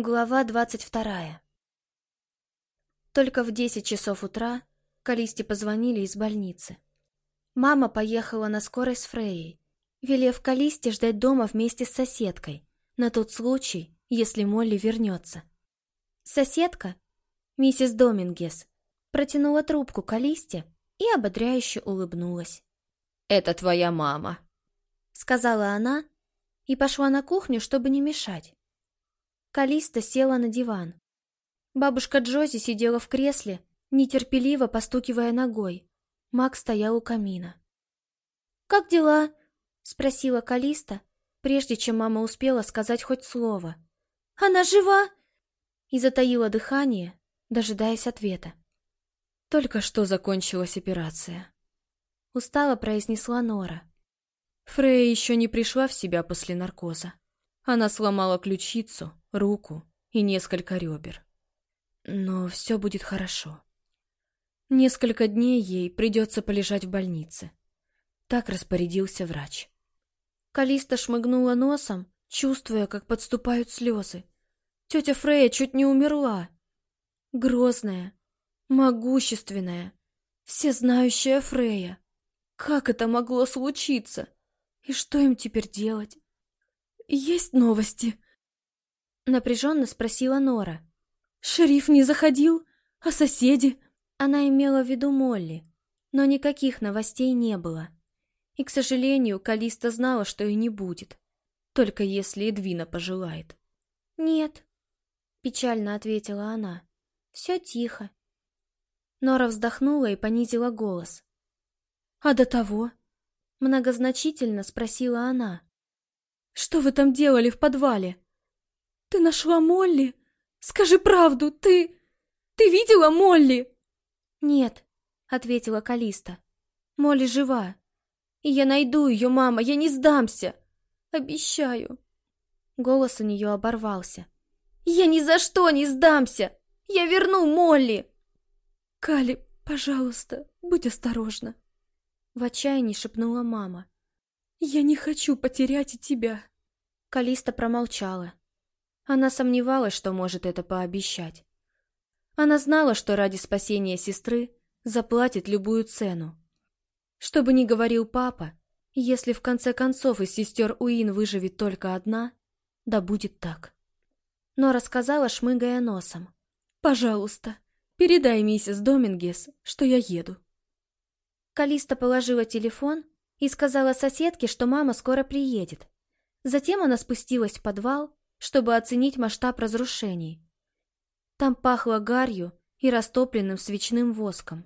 Глава двадцать вторая. Только в десять часов утра Калисте позвонили из больницы. Мама поехала на скорой с Фрейей, велев Калисте ждать дома вместе с соседкой, на тот случай, если Молли вернется. Соседка, миссис Домингес, протянула трубку Калисте и ободряюще улыбнулась. «Это твоя мама», — сказала она и пошла на кухню, чтобы не мешать. Калиста села на диван. Бабушка Джози сидела в кресле, нетерпеливо постукивая ногой. Мак стоял у камина. «Как дела?» — спросила Калиста, прежде чем мама успела сказать хоть слово. «Она жива?» И затаила дыхание, дожидаясь ответа. «Только что закончилась операция», — устало произнесла Нора. Фрея еще не пришла в себя после наркоза. Она сломала ключицу, руку и несколько ребер. Но все будет хорошо. Несколько дней ей придется полежать в больнице. Так распорядился врач. Калиста шмыгнула носом, чувствуя, как подступают слезы. Тетя Фрея чуть не умерла. Грозная, могущественная, всезнающая Фрея. Как это могло случиться? И что им теперь делать? «Есть новости?» Напряженно спросила Нора. «Шериф не заходил? А соседи?» Она имела в виду Молли, но никаких новостей не было. И, к сожалению, Калиста знала, что и не будет. Только если Эдвина пожелает. «Нет», — печально ответила она. «Все тихо». Нора вздохнула и понизила голос. «А до того?» Многозначительно спросила она. Что вы там делали в подвале? Ты нашла Молли? Скажи правду, ты... Ты видела Молли? Нет, ответила Калиста. Молли жива. И я найду ее, мама, я не сдамся. Обещаю. Голос у нее оборвался. Я ни за что не сдамся. Я верну Молли. Кали, пожалуйста, будь осторожна. В отчаянии шепнула мама. «Я не хочу потерять и тебя!» Калиста промолчала. Она сомневалась, что может это пообещать. Она знала, что ради спасения сестры заплатит любую цену. Что бы ни говорил папа, если в конце концов из сестер Уин выживет только одна, да будет так. Но рассказала, шмыгая носом. «Пожалуйста, передай миссис Домингес, что я еду». Калиста положила телефон и сказала соседке, что мама скоро приедет. Затем она спустилась в подвал, чтобы оценить масштаб разрушений. Там пахло гарью и растопленным свечным воском.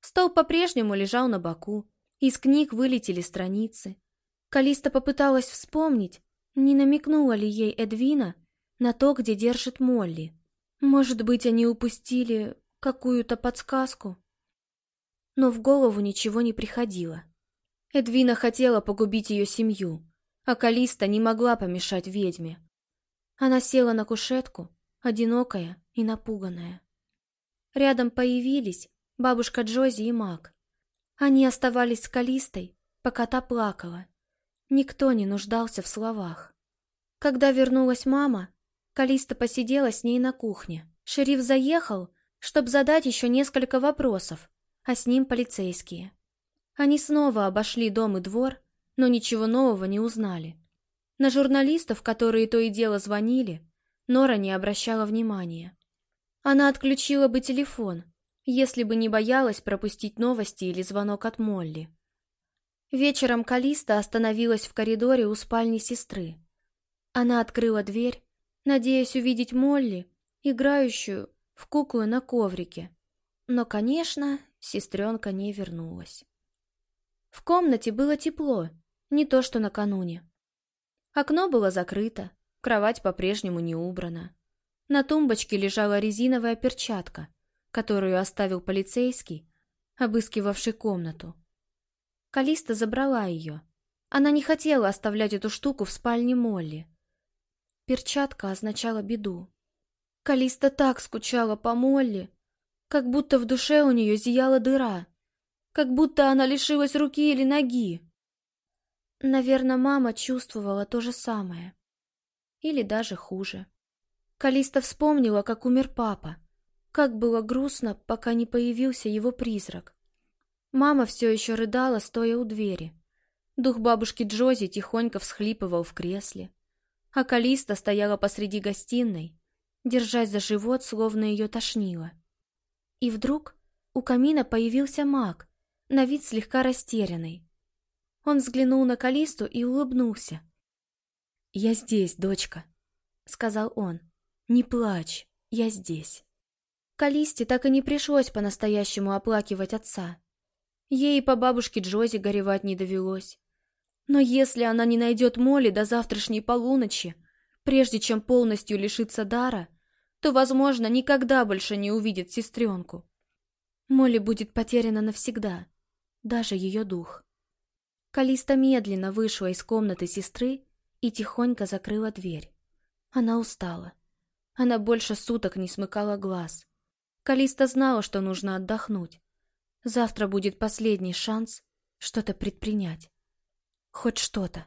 Стол по-прежнему лежал на боку, из книг вылетели страницы. Калиста попыталась вспомнить, не намекнула ли ей Эдвина на то, где держит Молли. Может быть, они упустили какую-то подсказку? Но в голову ничего не приходило. Эдвина хотела погубить ее семью, а Калиста не могла помешать ведьме. Она села на кушетку, одинокая и напуганная. Рядом появились бабушка Джози и Мак. Они оставались с Калистой, пока та плакала. Никто не нуждался в словах. Когда вернулась мама, Калиста посидела с ней на кухне. Шериф заехал, чтобы задать еще несколько вопросов, а с ним полицейские. Они снова обошли дом и двор, но ничего нового не узнали. На журналистов, которые то и дело звонили, Нора не обращала внимания. Она отключила бы телефон, если бы не боялась пропустить новости или звонок от Молли. Вечером Калиста остановилась в коридоре у спальни сестры. Она открыла дверь, надеясь увидеть Молли, играющую в куклы на коврике. Но, конечно, сестренка не вернулась. В комнате было тепло, не то что накануне. Окно было закрыто, кровать по-прежнему не убрана. На тумбочке лежала резиновая перчатка, которую оставил полицейский, обыскивавший комнату. Калиста забрала ее. Она не хотела оставлять эту штуку в спальне Молли. Перчатка означала беду. Калиста так скучала по Молли, как будто в душе у нее зияла дыра как будто она лишилась руки или ноги. Наверное, мама чувствовала то же самое. Или даже хуже. Калиста вспомнила, как умер папа. Как было грустно, пока не появился его призрак. Мама все еще рыдала, стоя у двери. Дух бабушки Джози тихонько всхлипывал в кресле. А Калиста стояла посреди гостиной, держась за живот, словно ее тошнило. И вдруг у камина появился маг, на вид слегка растерянный. Он взглянул на Калисту и улыбнулся. «Я здесь, дочка», — сказал он. «Не плачь, я здесь». Калисте так и не пришлось по-настоящему оплакивать отца. Ей по бабушке Джози горевать не довелось. Но если она не найдет Молли до завтрашней полуночи, прежде чем полностью лишиться дара, то, возможно, никогда больше не увидит сестренку. Молли будет потеряна навсегда, даже ее дух. Калиста медленно вышла из комнаты сестры и тихонько закрыла дверь. Она устала. Она больше суток не смыкала глаз. Калиста знала, что нужно отдохнуть. Завтра будет последний шанс что-то предпринять. Хоть что-то.